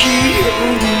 keep